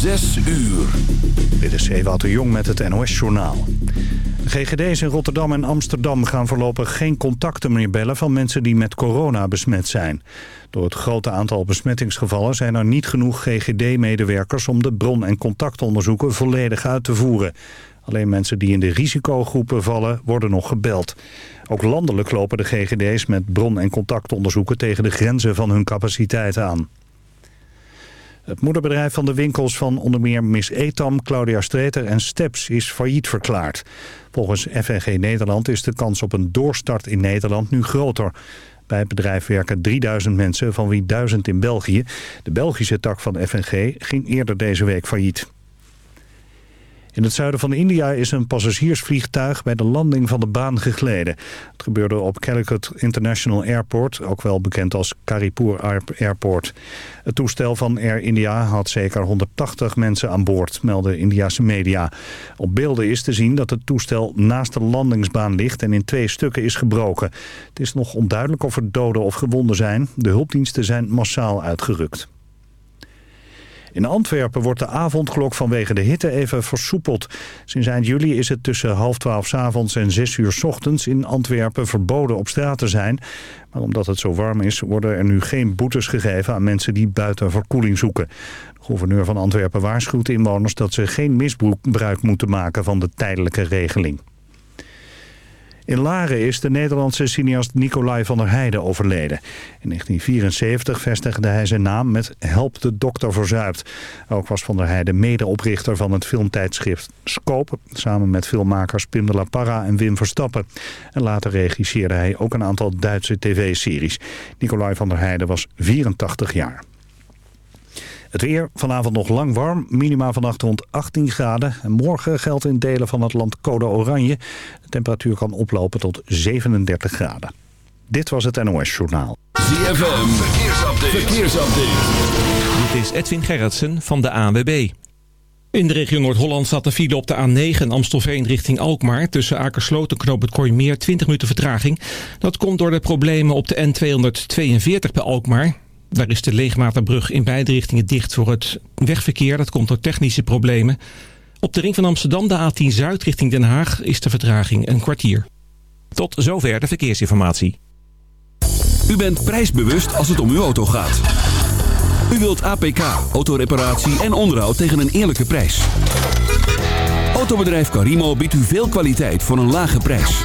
Zes uur. Dit is Ewout de Jong met het NOS-journaal. GGD's in Rotterdam en Amsterdam gaan voorlopig geen contacten meer bellen... van mensen die met corona besmet zijn. Door het grote aantal besmettingsgevallen zijn er niet genoeg GGD-medewerkers... om de bron- en contactonderzoeken volledig uit te voeren. Alleen mensen die in de risicogroepen vallen worden nog gebeld. Ook landelijk lopen de GGD's met bron- en contactonderzoeken... tegen de grenzen van hun capaciteit aan. Het moederbedrijf van de winkels van onder meer Miss Etam, Claudia Streeter en Steps is failliet verklaard. Volgens FNG Nederland is de kans op een doorstart in Nederland nu groter. Bij het bedrijf werken 3000 mensen, van wie 1000 in België. De Belgische tak van FNG ging eerder deze week failliet. In het zuiden van India is een passagiersvliegtuig bij de landing van de baan gegleden. Het gebeurde op Calicut International Airport, ook wel bekend als Karipur Airport. Het toestel van Air India had zeker 180 mensen aan boord, melden Indiase media. Op beelden is te zien dat het toestel naast de landingsbaan ligt en in twee stukken is gebroken. Het is nog onduidelijk of er doden of gewonden zijn. De hulpdiensten zijn massaal uitgerukt. In Antwerpen wordt de avondklok vanwege de hitte even versoepeld. Sinds eind juli is het tussen half twaalf s avonds en zes uur s ochtends in Antwerpen verboden op straat te zijn. Maar omdat het zo warm is, worden er nu geen boetes gegeven aan mensen die buiten verkoeling zoeken. De gouverneur van Antwerpen waarschuwt inwoners dat ze geen misbruik moeten maken van de tijdelijke regeling. In Laren is de Nederlandse cineast Nicolai van der Heijden overleden. In 1974 vestigde hij zijn naam met Help de dokter verzuipt. Ook was van der Heijden medeoprichter van het filmtijdschrift Scope... samen met filmmakers Pim de la Parra en Wim Verstappen. En later regisseerde hij ook een aantal Duitse tv-series. Nicolai van der Heijden was 84 jaar. Het weer vanavond nog lang warm. Minima vannacht rond 18 graden. En morgen geldt in delen van het land code oranje. De temperatuur kan oplopen tot 37 graden. Dit was het NOS Journaal. ZFM, verkeersupdate. verkeersupdate. Dit is Edwin Gerritsen van de ANWB. In de regio Noord-Holland staat de file op de A9 Amstelveen richting Alkmaar. Tussen Akersloot en Knoop het Kooimeer 20 minuten vertraging. Dat komt door de problemen op de N242 bij Alkmaar. Daar is de Leegmaterbrug in beide richtingen dicht voor het wegverkeer. Dat komt door technische problemen. Op de ring van Amsterdam, de A10 Zuid richting Den Haag, is de vertraging een kwartier. Tot zover de verkeersinformatie. U bent prijsbewust als het om uw auto gaat. U wilt APK, autoreparatie en onderhoud tegen een eerlijke prijs. Autobedrijf Carimo biedt u veel kwaliteit voor een lage prijs.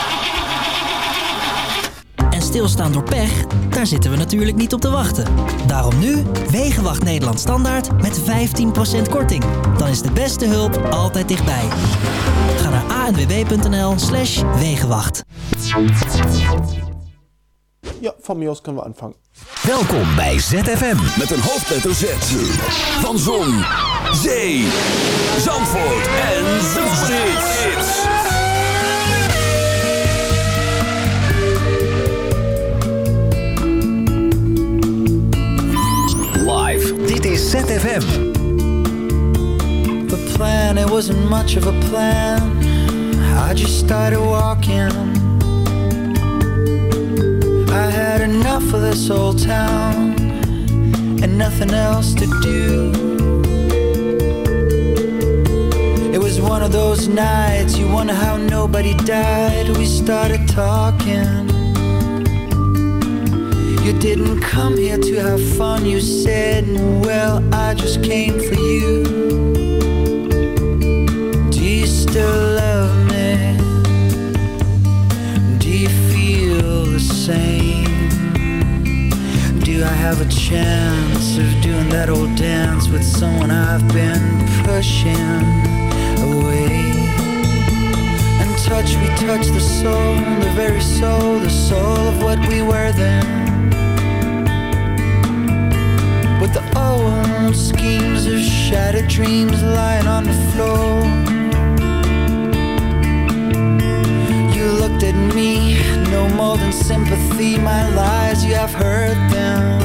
Stilstaan door pech, daar zitten we natuurlijk niet op te wachten. Daarom nu Wegenwacht Nederland Standaard met 15% korting. Dan is de beste hulp altijd dichtbij. Ga naar anwb.nl slash Wegenwacht. Ja, van Mios kunnen we aanvangen. Welkom bij ZFM. Met een hoofdletter Z. Van Zon, Zee, Zandvoort en Zomerhits. ZFM. The plan, it wasn't much of a plan. I just started walking. I had enough of this old town and nothing else to do. It was one of those nights you wonder how nobody died. We started talking. You didn't come here to have fun, you said, well, I just came for you. Do you still love me? Do you feel the same? Do I have a chance of doing that old dance with someone I've been pushing away? And touch, we touch the soul, the very soul, the soul of what we were then own schemes of shattered dreams lying on the floor. You looked at me, no more than sympathy. My lies, you have heard them.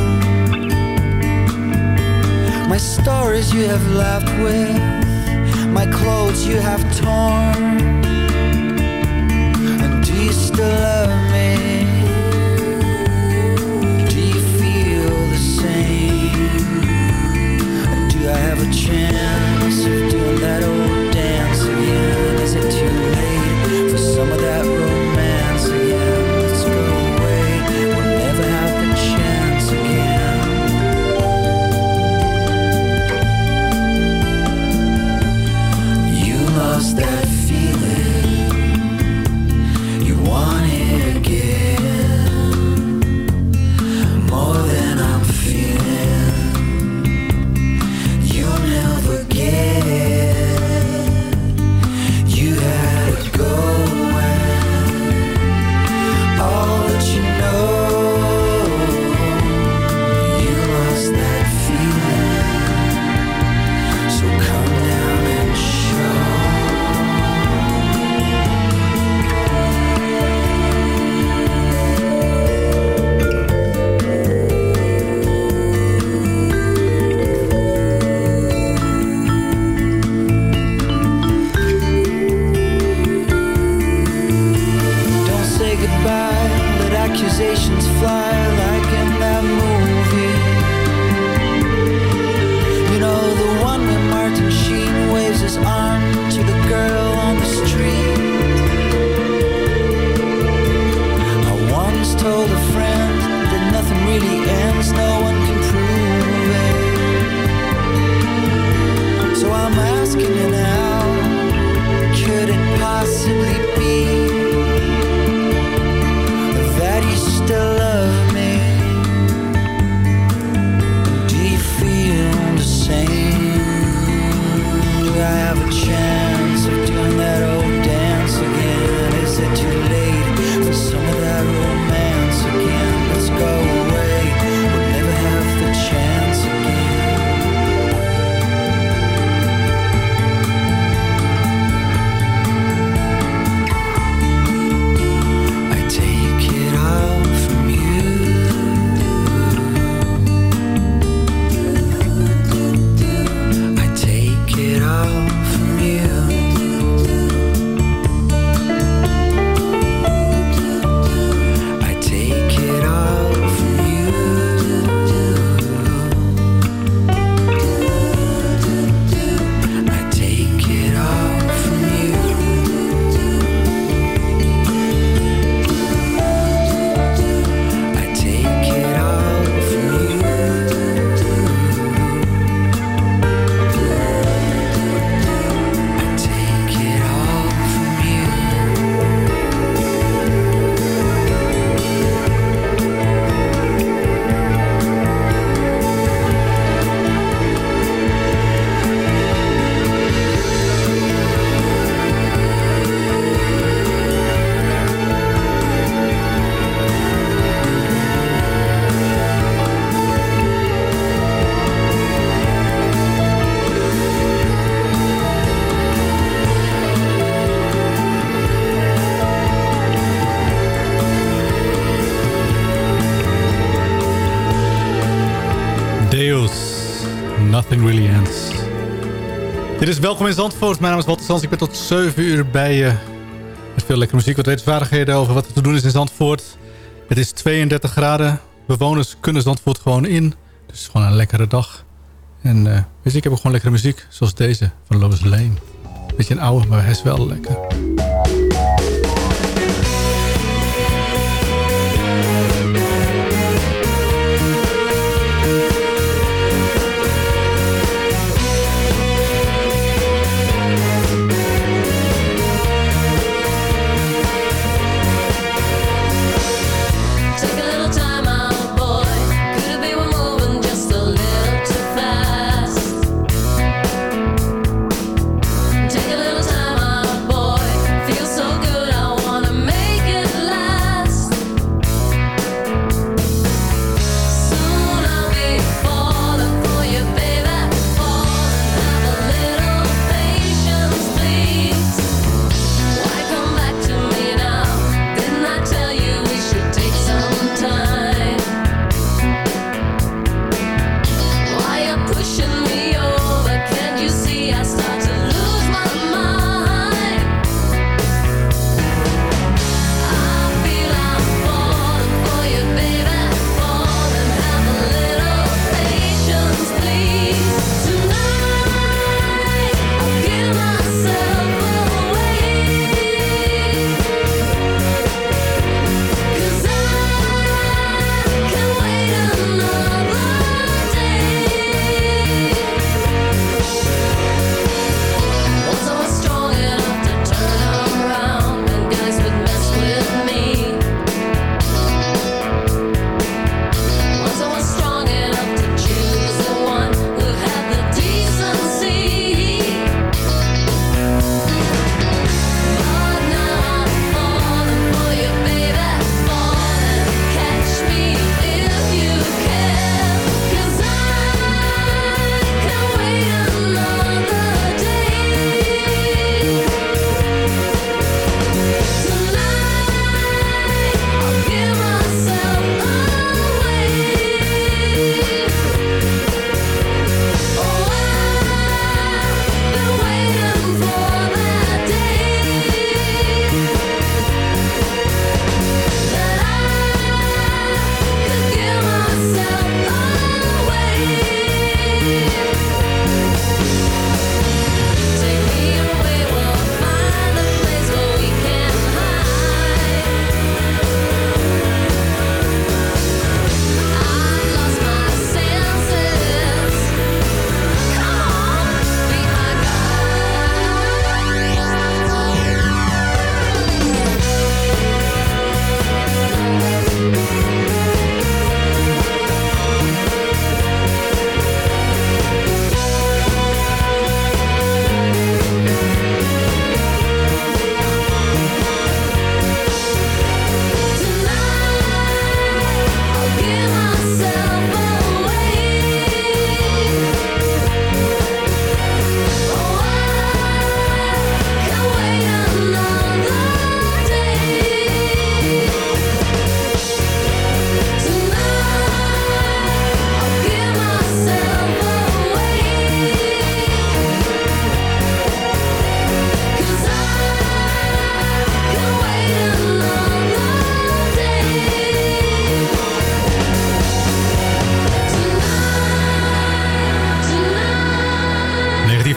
My stories you have laughed with, my clothes you have torn. And do you still love? chance Nothing really ends. Dit is Welkom in Zandvoort. Mijn naam is Walter Sans. Ik ben tot 7 uur bij je. Met veel lekkere muziek, wat wetenswaardigheden over wat er te doen is in Zandvoort. Het is 32 graden. Bewoners kunnen Zandvoort gewoon in. Dus het is gewoon een lekkere dag. En uh, weet je, ik heb ook gewoon lekkere muziek. Zoals deze van Lois Lane. Beetje een oude, maar hij is wel lekker.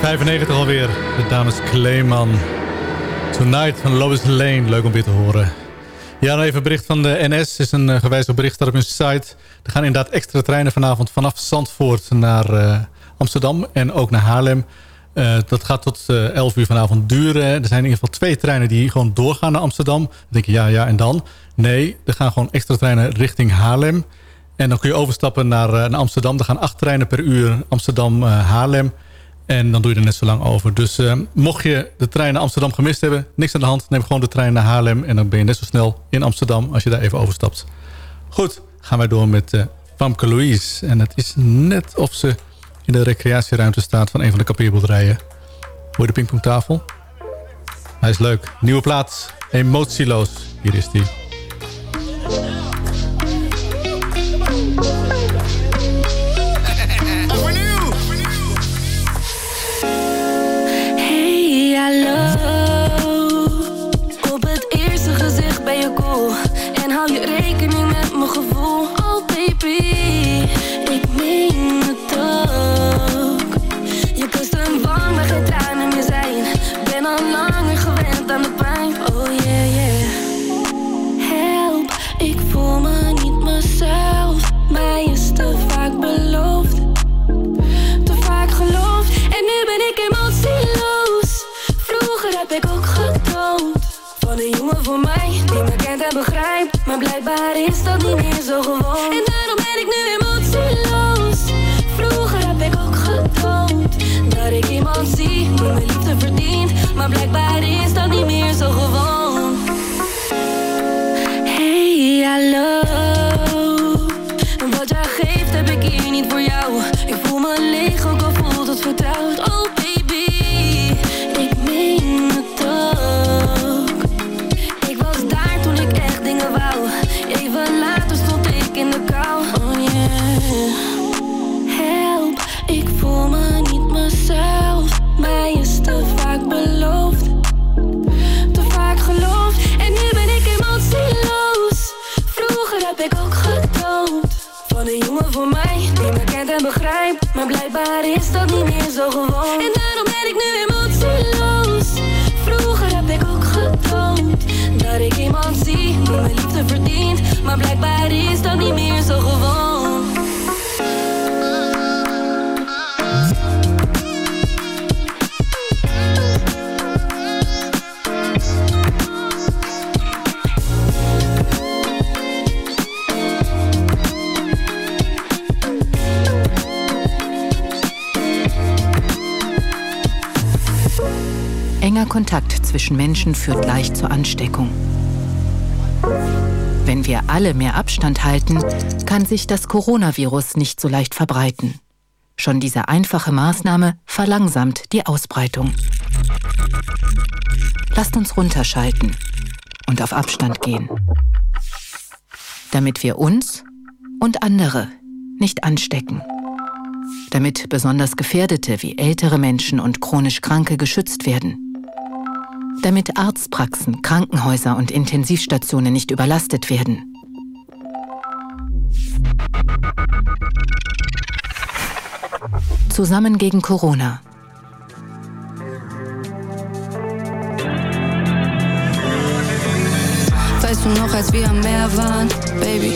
1995 alweer. De dames Kleeman. Tonight van Lois Lane. Leuk om weer te horen. Ja, dan even een bericht van de NS. Is een uh, gewijzigd bericht daar op hun site. Er gaan inderdaad extra treinen vanavond vanaf Zandvoort naar uh, Amsterdam en ook naar Haarlem. Uh, dat gaat tot uh, 11 uur vanavond duren. Er zijn in ieder geval twee treinen die gewoon doorgaan naar Amsterdam. Dan denk je, ja, ja, en dan? Nee, er gaan gewoon extra treinen richting Haarlem. En dan kun je overstappen naar, naar Amsterdam. Er gaan acht treinen per uur Amsterdam-Haarlem. En dan doe je er net zo lang over. Dus uh, mocht je de trein naar Amsterdam gemist hebben... niks aan de hand, neem gewoon de trein naar Haarlem... en dan ben je net zo snel in Amsterdam als je daar even overstapt. Goed, gaan wij door met uh, Louise. En het is net of ze in de recreatieruimte staat... van een van de kapeerboerderijen. Hoor de pingpongtafel? Hij is leuk. Nieuwe plaats, emotieloos. Hier is die. Ik meen het ook. Je kust een wang waar geen tranen meer zijn. Ben al langer gewend aan de pijn. Oh yeah, yeah. Help, ik voel me niet mezelf. Mij is te vaak beloofd. Te vaak geloofd. En nu ben ik emotieloos. Vroeger heb ik ook gedroomd. Van een jongen voor mij Maar blijkbaar is dat niet meer zo gewoon. En daarom ben ik nu emotieloos. Vroeger heb ik ook gedroomd Dat ik iemand zie Die mijn liefde verdient Maar blijkbaar is dat niet meer zo gewoon. Hey, hallo Wat En daarom ben ik nu emotieloos Vroeger heb ik ook gedroomd Dat ik iemand zie Die mijn liefde verdient. Maar blijkbaar is dat niet meer zo gewoon Kontakt zwischen Menschen führt leicht zur Ansteckung. Wenn wir alle mehr Abstand halten, kann sich das Coronavirus nicht so leicht verbreiten. Schon diese einfache Maßnahme verlangsamt die Ausbreitung. Lasst uns runterschalten und auf Abstand gehen, damit wir uns und andere nicht anstecken. Damit besonders Gefährdete wie ältere Menschen und chronisch Kranke geschützt werden damit Arztpraxen, Krankenhäuser und Intensivstationen nicht überlastet werden. Zusammen gegen Corona. Weißt du noch, als wir am Meer waren, Baby?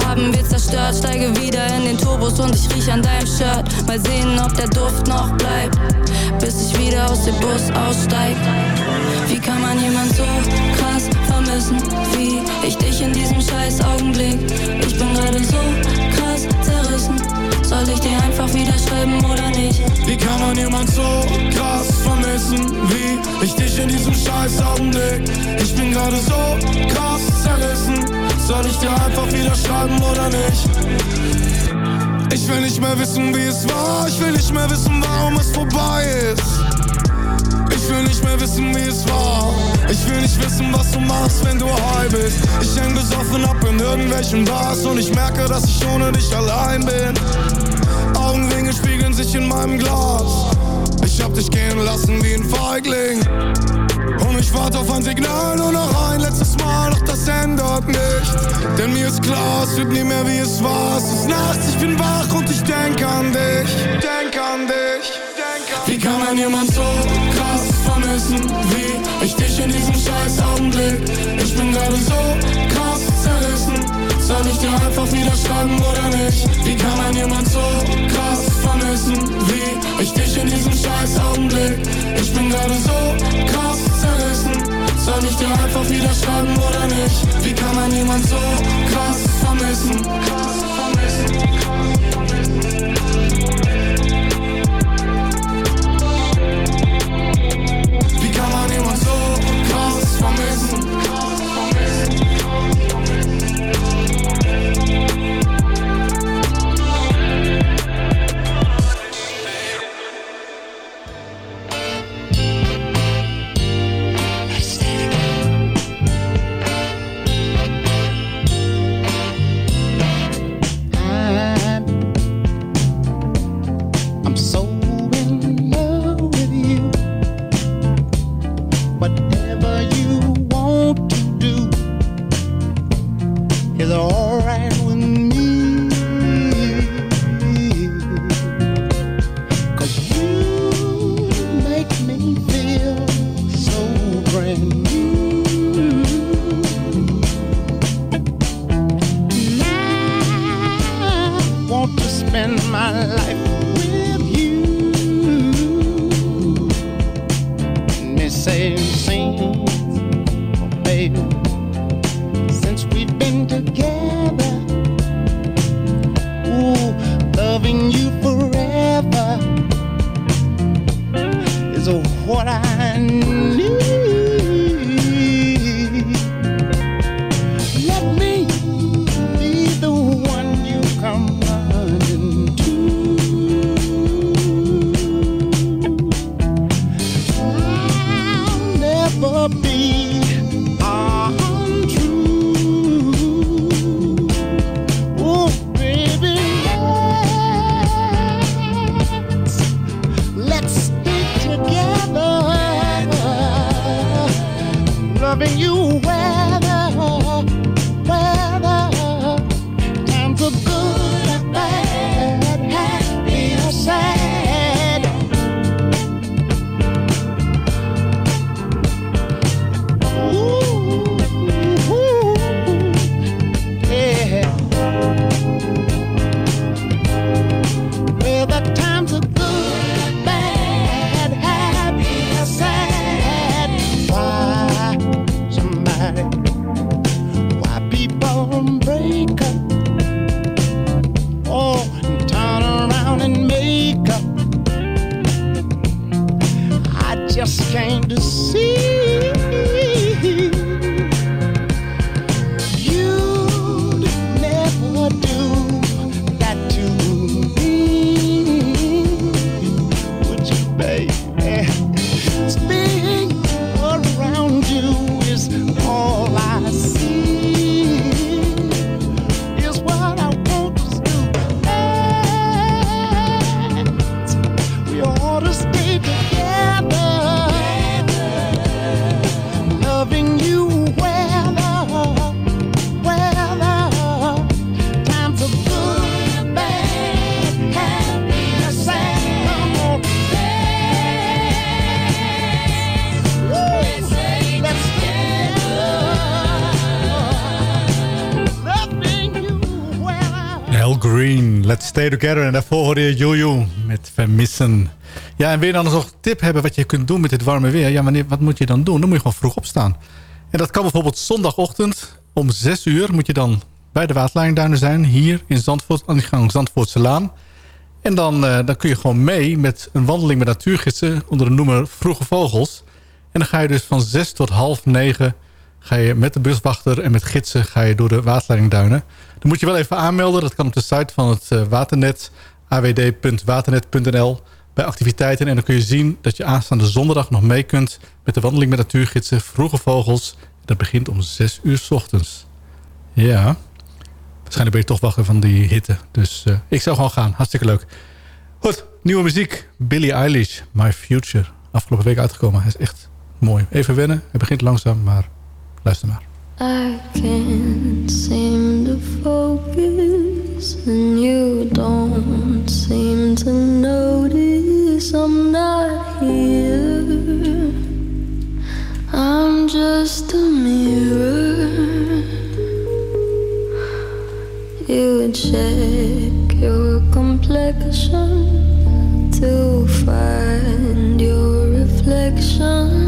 haben wir zerstört. Steige wieder in den Turbos und ich riech an deinem Shirt. Mal sehen, ob der Duft noch bleibt, bis ich wieder aus dem Bus aussteig. Wie kann man jemand so krass vermissen wie ich dich in diesem scheiß Augenblick? Ich bin gerade so krass zerrissen. Soll ich dir einfach wieder schreiben oder nicht? Wie kann man jemand so krass vermissen wie ich dich in diesem scheiß Augenblick? Ich bin gerade so krass zerrissen. Soll ich dir einfach wieder schreiben oder nicht? Ich will nicht mehr wissen, wie es war. Ich will nicht mehr wissen, warum es vorbei ist. Ich will nicht mehr wissen, wie es war. Ich will nicht wissen, was du machst, wenn du high bist. Ich häng besoffen ab in irgendwelchen Bars und ich merke, dass ich ohne dich allein bin. Augenringe spiegeln sich in meinem Glas. Ich hab dich gehen lassen wie ein Feigling. Und warte auf ein Signal, nur noch ein letztes Mal, doch das ändert nichts. Denn mir ist klar, es wird nie mehr wie es war. Es ist nachts, ich bin wach und ich denk an dich. Denk an dich. Wie kann man jemand so krass vermissen wie ich dich in diesem scheiß Augenblick? Ich bin gerade so. Soll ich dir einfach wieder schreiben oder nicht? Wie kann man jemand so krass vermissen wie ich dich in diesem scheiß Augenblick? Ich bin gerade so krass zerrissen. Soll ich dir einfach wieder schreiben oder nicht? Wie kann man jemand so krass vermissen? Krass vermissen. You Let's Stay Together. En daarvoor hoorde je Jojo met Vermissen. Ja, en wil je dan nog tip hebben wat je kunt doen met dit warme weer? Ja, wanneer, wat moet je dan doen? Dan moet je gewoon vroeg opstaan. En dat kan bijvoorbeeld zondagochtend om 6 uur moet je dan bij de Waterlijnduinen zijn. Hier in Zandvoort, aan de gang Zandvoortse Laan. En dan, eh, dan kun je gewoon mee met een wandeling met natuurgidsen onder de noemer Vroege Vogels. En dan ga je dus van 6 tot half 9 ga je met de buswachter en met gidsen ga je door de waterleidingduinen. Dan moet je wel even aanmelden. Dat kan op de site van het eh, waternet, awd.waternet.nl bij activiteiten. En dan kun je zien dat je aanstaande zondag nog mee kunt met de wandeling met natuurgidsen Vroege Vogels. Dat begint om 6 uur s ochtends. Ja, waarschijnlijk ben je toch wachten van die hitte. Dus eh, ik zou gewoon gaan. Hartstikke leuk. Goed, nieuwe muziek. Billie Eilish, My Future. Afgelopen week uitgekomen. Hij is echt mooi. Even wennen. Hij begint langzaam, maar luister maar. I can't seem to focus, and you don't seem to notice I'm not here. I'm just a mirror. You check your complexion to find your reflections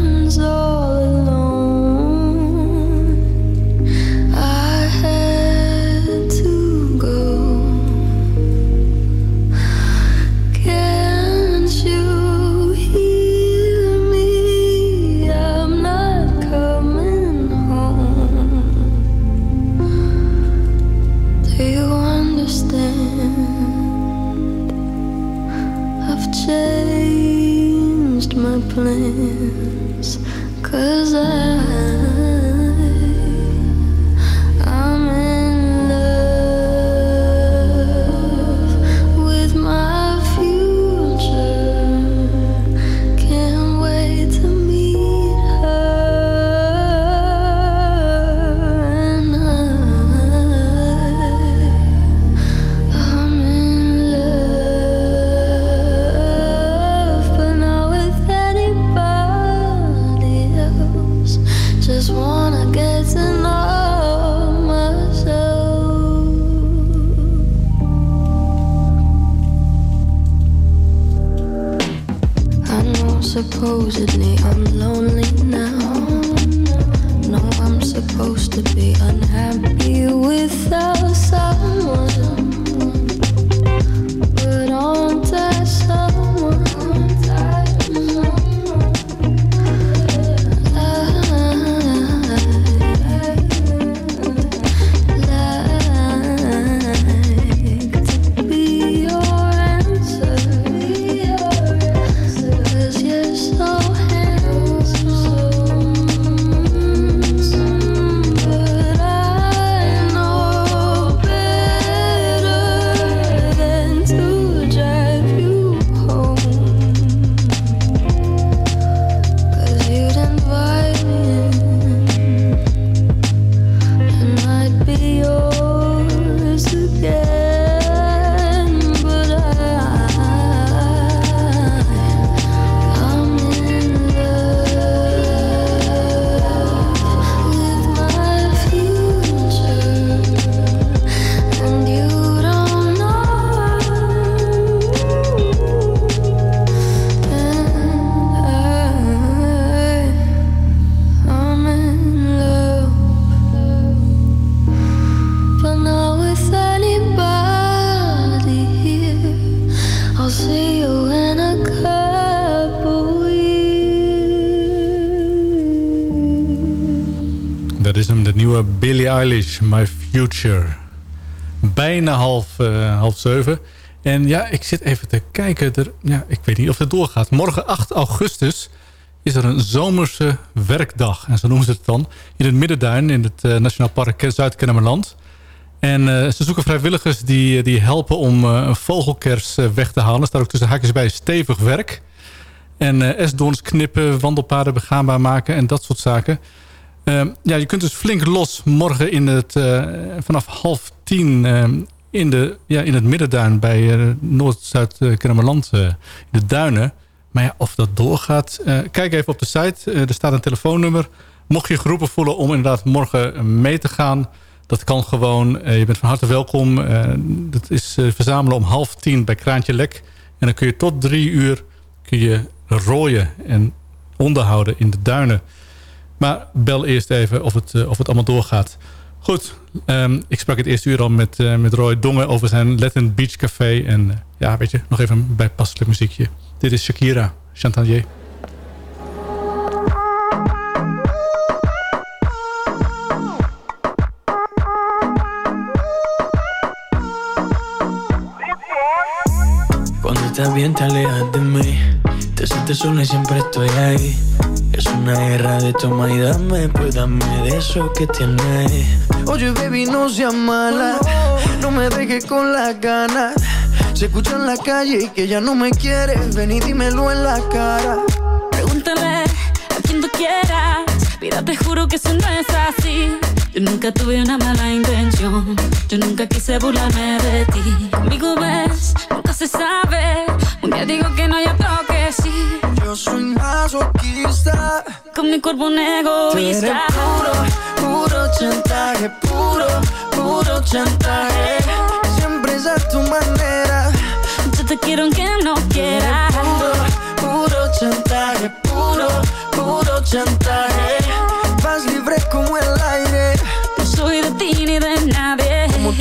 Eilish, My Future. Bijna half, eh, half zeven. En ja, ik zit even te kijken. Er, ja, ik weet niet of het doorgaat. Morgen 8 augustus is er een zomerse werkdag. En zo noemen ze het dan. In het Middenduin, in het eh, Nationaal Park Zuid-Kennemerland. En eh, ze zoeken vrijwilligers die, die helpen om een vogelkers weg te halen. Er staat ook tussen haakjes bij stevig werk. En esdoorns knippen, wandelpaden begaanbaar maken en dat soort zaken. Ehm, ja, je kunt dus flink los morgen in het, eh, vanaf half tien eh, in, de, ja, in het middenduin bij eh, Noord-Zuid-Kennemerland eh, de duinen. Maar ja, of dat doorgaat, kijk even op de site. Er staat een telefoonnummer. Mocht je geroepen voelen om inderdaad morgen mee te gaan... dat kan gewoon. Je bent van harte welkom. Dat is verzamelen om half tien bij Kraantje Lek. En dan kun je tot drie uur kun je rooien en onderhouden in de duinen. Maar bel eerst even of het, eh, of het allemaal doorgaat. Goed, ehm, ik sprak het eerste uur al met, eh, met Roy Dongen over zijn Latin Beach Café. En eh, ja, weet je, nog even een bijpasselijk muziekje. Dit is Shakira, Chantalier. Cuando de Te sientes sola y siempre estoy ahí. Es una guerra de toma y dame, pues dame de eso que tienes. Oye, baby, no seas mala. No me dejes con las ganas. Se escucha en la calle y que ya no me quieres. Ven y dímelo en la cara. Pregúntale a quien tú quieras. Mira, te juro que eso no es así. Yo nunca tuve una mala intención. Yo nunca quise burlarme de ti. Conmigo ves, nunca se sabe. Un día digo que no, y otro que sí. Yo soy masoquista. Con mi cuerpo un egoísta. puro, puro chantaje. Puro, puro chantaje. Siempre es a tu manera. Yo te quiero aunque no quieras. Puro, puro chantaje. Puro, puro chantaje. Vas libre como el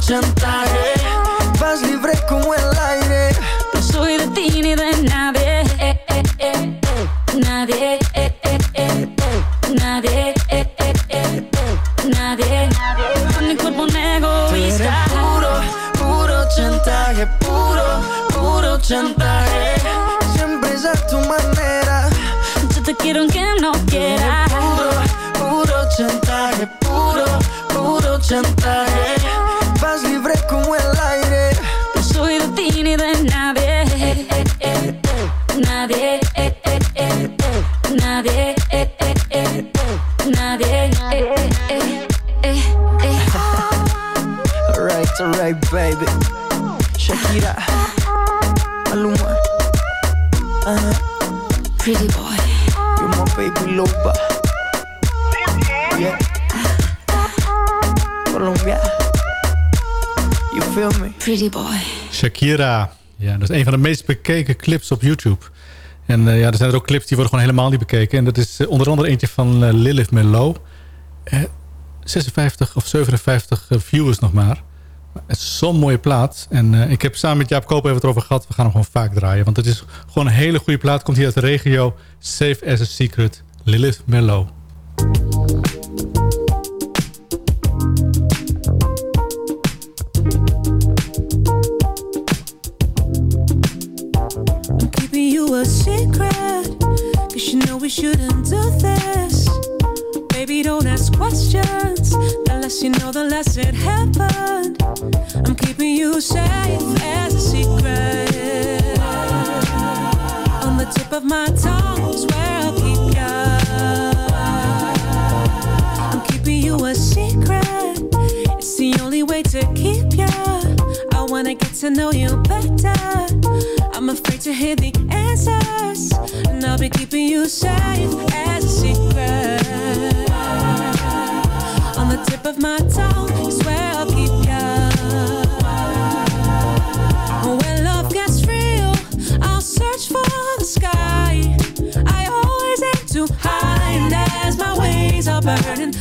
chantaje. Vas libre Ja, dat is een van de meest bekeken clips op YouTube. En eh, ja, er zijn er ook clips die worden gewoon helemaal niet bekeken. En dat is eh, onder andere eentje van eh, Lilith Merlot. Eh, 56 of 57 eh, viewers nog maar. Het is zo'n mooie plaat. En ik heb samen met Jaap Koop even het erover gehad. We gaan hem gewoon vaak draaien. Want het is gewoon een hele goede plaat. Komt hier uit de regio. Safe as a Secret. Lilith Merlot. Secret. Cause you know we shouldn't do this. Baby, don't ask questions. The less you know, the less it happened. I'm keeping you safe as a secret. On the tip of my tongue where I'll keep ya. I'm keeping you a secret. It's the only way to keep ya. I wanna get to know you better. I'm afraid to hear the I'll be keeping you safe as a secret. On the tip of my tongue is where I'll keep ya. When love gets real, I'll search for the sky. I always aim too high, and as my wings are burning,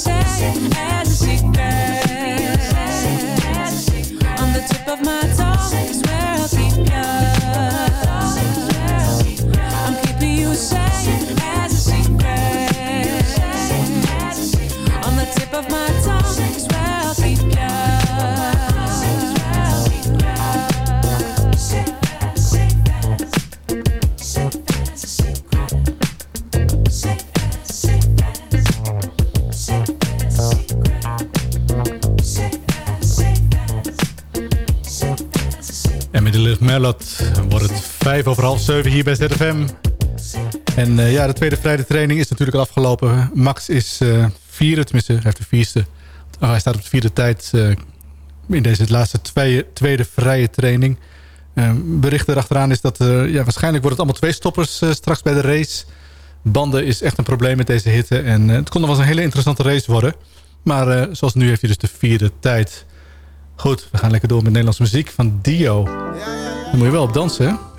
say. vijf over half 7 hier bij ZFM. En eh, ja, de tweede vrije training is natuurlijk al afgelopen. Max is uh, vierde, tenminste, hij heeft de vierste. Oh, hij staat op de vierde tijd eh, in deze laatste tweede, tweede vrije training. Ehm, bericht erachteraan is dat ja, waarschijnlijk wordt het allemaal twee stoppers straks bij de race. Banden is echt een probleem met deze hitte. En het kon nog wel eens een hele interessante race worden. Maar zoals nu heeft hij dus de vierde tijd. Goed, we gaan lekker door met Nederlandse muziek van Dio. Daar moet je wel op dansen, hè?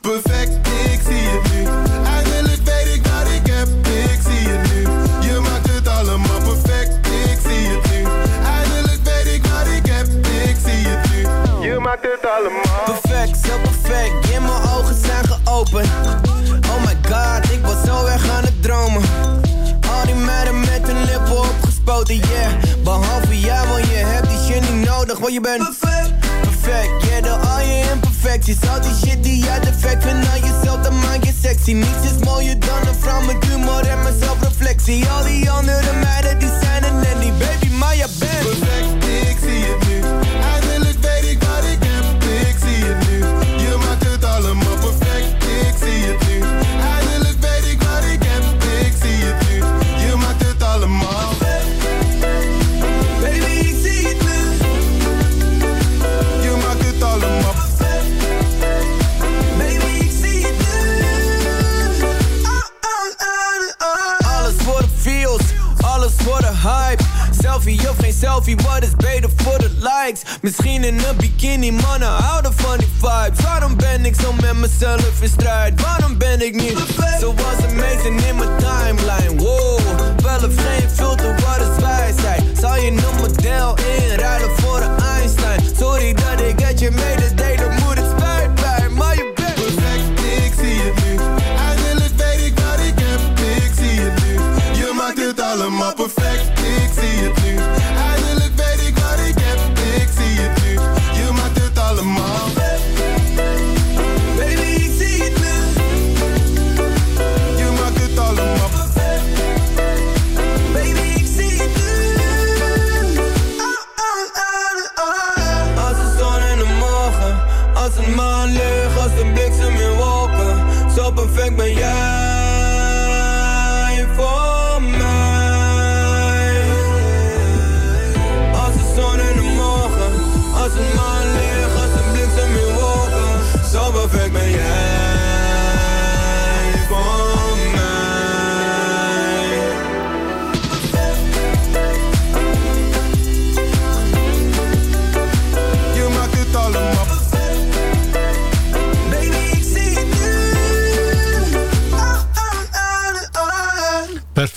Perfect, ik zie het nu. Eindelijk weet ik wat ik heb, ik zie het nu. Je maakt het allemaal perfect, ik zie het nu. Eindelijk weet ik wat ik heb, ik zie het nu. Je maakt het allemaal perfect, zo perfect. In mijn ogen zijn geopend. Oh my god, ik was zo erg aan het dromen. Al die madden met hun lippen opgespoten, yeah. Behalve jij, want je hebt die shit niet nodig, want je bent perfect perfect, yeah, door al je imperfecties Al die shit die jij defect vindt aan jezelf, dan maak je sexy. Niets is mooier dan een vrouw met humor en mijn zelfreflectie Al die andere meiden die zijn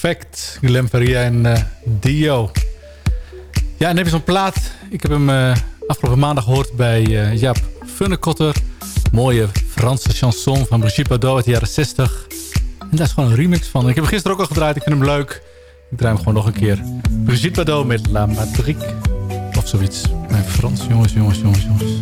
Perfect. Faria en eh, Dio. Ja, en je zo'n plaat. Ik heb hem eh, afgelopen maandag gehoord bij eh Jaap Funnekotter. Mooie Franse chanson van Brigitte Bardot uit de jaren 60. En daar is gewoon een remix van. Ik heb hem gisteren ook al gedraaid. Ik vind hem leuk. Ik draai hem gewoon nog een keer. Brigitte Bardot met La Matrique. Of zoiets. Mijn Frans, jongens, jongens, jongens, jongens.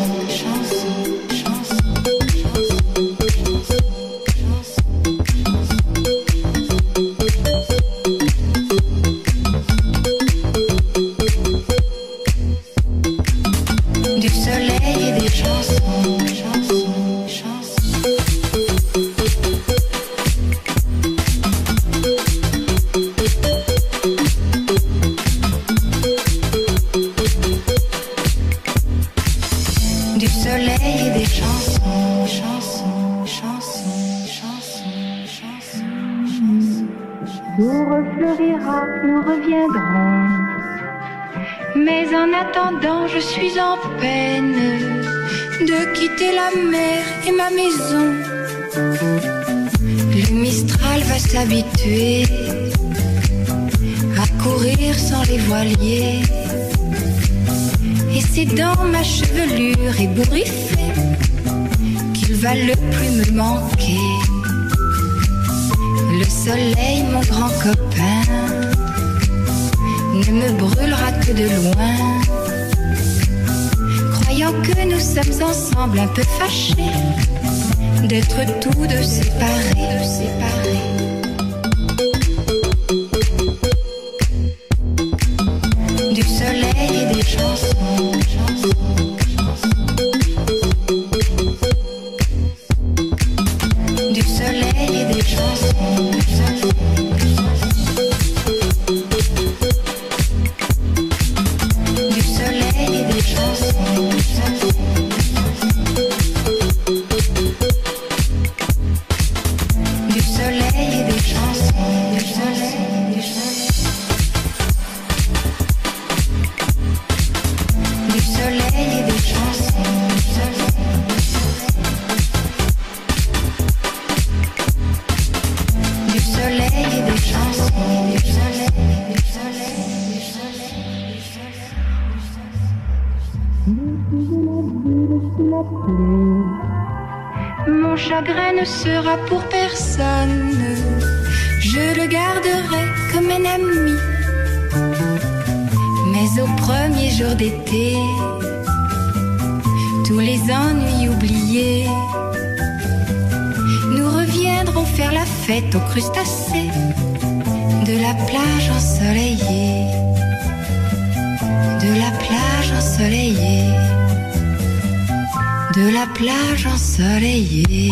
peine de quitter la mer et ma maison. Le Mistral va s'habituer à courir sans les voiliers. Et c'est dans ma chevelure ébouriffée qu'il va le plus me manquer. Le soleil, mon grand copain, ne me brûlera que de loin. Que nous sommes ensemble un peu fâchés d'être tous deux séparés, séparés. Crustacés de la plage ensoleillée. De la plage ensoleillée. De la plage ensoleillée.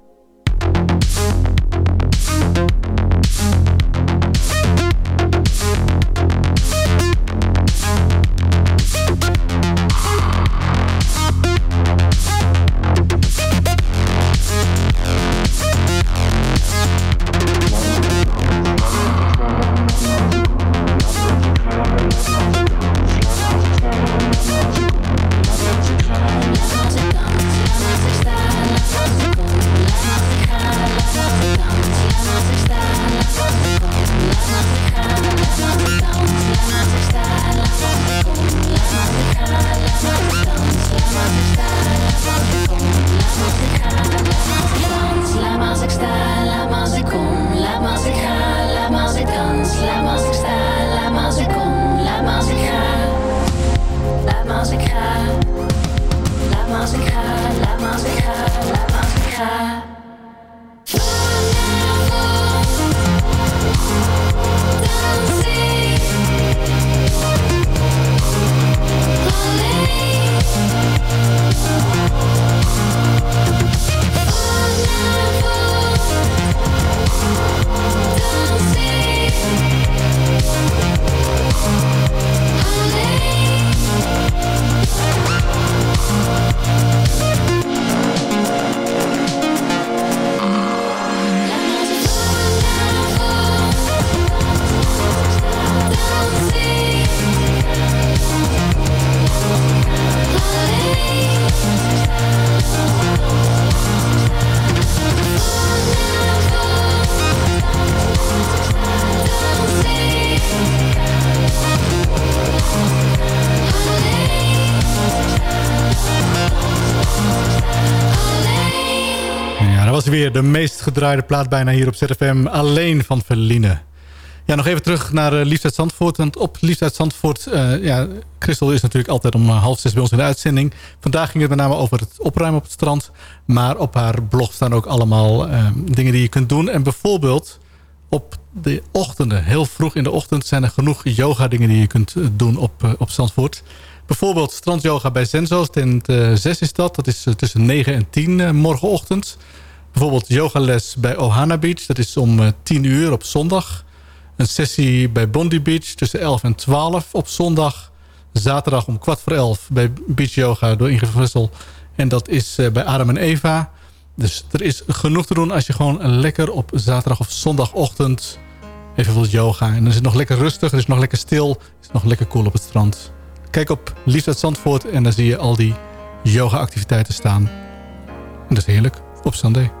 De meest gedraaide plaat bijna hier op ZFM. Alleen van Verline. Ja, nog even terug naar uh, Liefst uit Zandvoort. Want op Liefst uit Zandvoort... eh, ja, Christel is natuurlijk altijd om eh, half zes bij ons in de uitzending. Vandaag ging het met name over het opruimen op het strand. Maar op haar blog staan ook allemaal eh, dingen die je kunt doen. En bijvoorbeeld op de ochtenden, heel vroeg in de ochtend... zijn er genoeg yoga dingen die je kunt doen op, op Zandvoort. Bijvoorbeeld strandyoga bij Zenzo's. Tent eh 6 is dat. Dat is tussen 9 en 10 eh, morgenochtend. Bijvoorbeeld yogales bij Ohana Beach. Dat is om eh, 10 uur op zondag. Een sessie bij Bondi Beach tussen 11 en 12 op zondag. Zaterdag om kwart voor 11 bij Beach Yoga door Ingrid Vessel. En dat is eh, bij Adam en Eva. Dus er is genoeg te doen als je gewoon lekker op zaterdag of zondagochtend even wilt yoga. En dan is het nog lekker rustig, het is nog lekker stil, het is nog lekker cool op het strand. Kijk op Liefst uit Zandvoort en dan zie je al die yoga activiteiten staan. En dat is heerlijk op Sunday.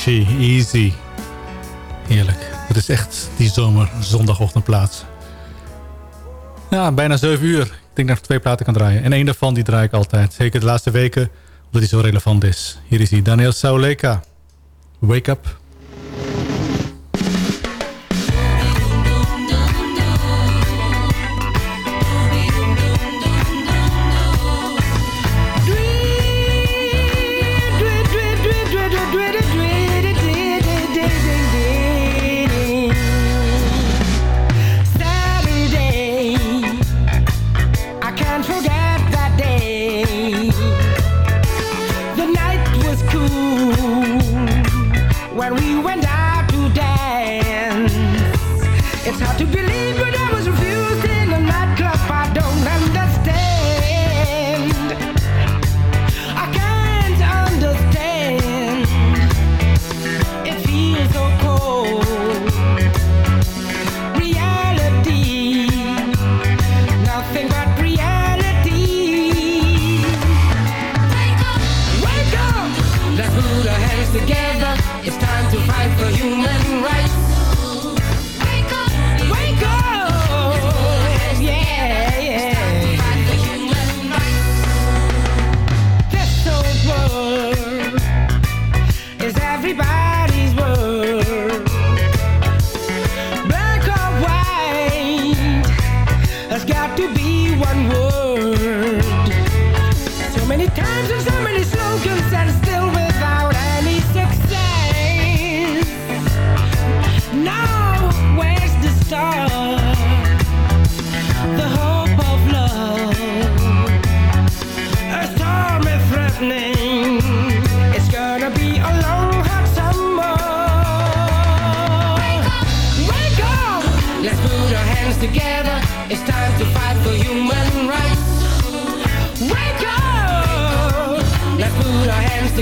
Avicii, Easy. Heerlijk. Het is echt die zomer zondagochtendplaats. Ja, bijna 7 uur. Ik denk dat ik twee platen kan draaien. En één daarvan die draai ik altijd. Zeker de laatste weken, omdat die zo relevant is. Hier is hij, Daniel Sauleka. Wake up.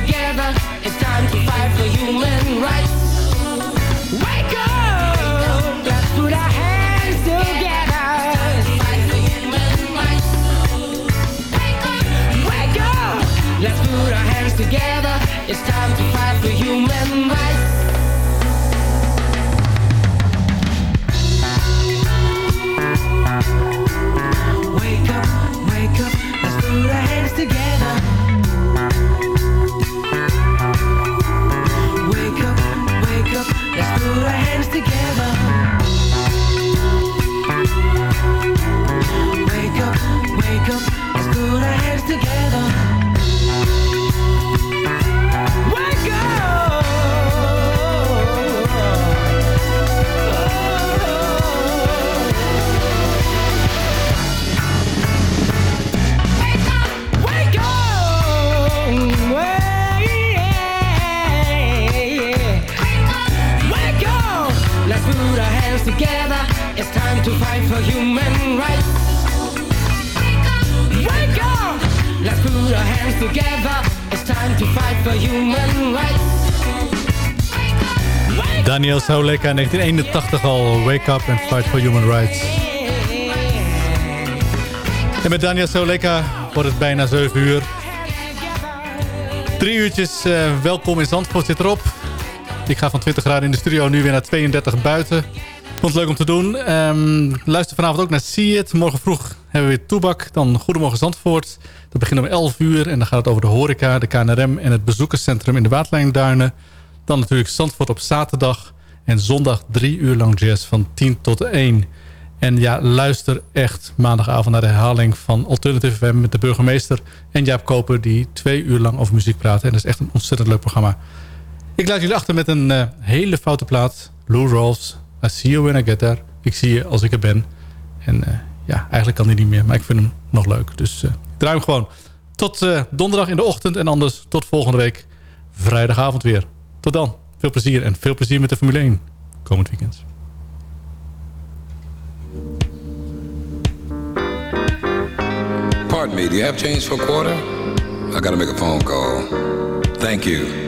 Together. To fight for human rights. Wake up! Let's put our hands together. It's time to fight for human rights. Daniel Sauleka, 1981 al. Wake up and fight for human rights. En met Daniel Sauleka wordt het bijna 7 uur. Drie uurtjes eh, welkom in Zandvoort zit erop. Ik ga van 20 graden in de studio nu weer naar 32 buiten. Vond leuk om te doen. Ehm, luister vanavond ook naar See It. Morgen vroeg hebben we weer Toebak. Dan Goedemorgen Zandvoort. Dat begint om 11 uur. En dan gaat het over de horeca, de KNRM en het bezoekerscentrum in de Waterlijnduinen. Dan natuurlijk Zandvoort op zaterdag. En zondag drie uur lang jazz van 10 tot 1. En ja, luister echt maandagavond naar de herhaling van Alternative FM... met de burgemeester en Jaap Koper... die twee uur lang over muziek praten. En dat is echt een ontzettend leuk programma. Ik laat jullie achter met een eh, hele foute plaat. Lou Rawls, I see you when I get there. Ik zie je als ik er ben. En eh, ja, eigenlijk kan hij niet meer, maar ik vind hem nog leuk. Dus eh, ik draai hem gewoon. Tot eh, donderdag in de ochtend en anders tot volgende week vrijdagavond weer. Tot dan. Veel plezier en veel plezier met de Formule 1 komend weekend. Pardon me, do you have change for a quarter? I gotta make a phone call. Thank you.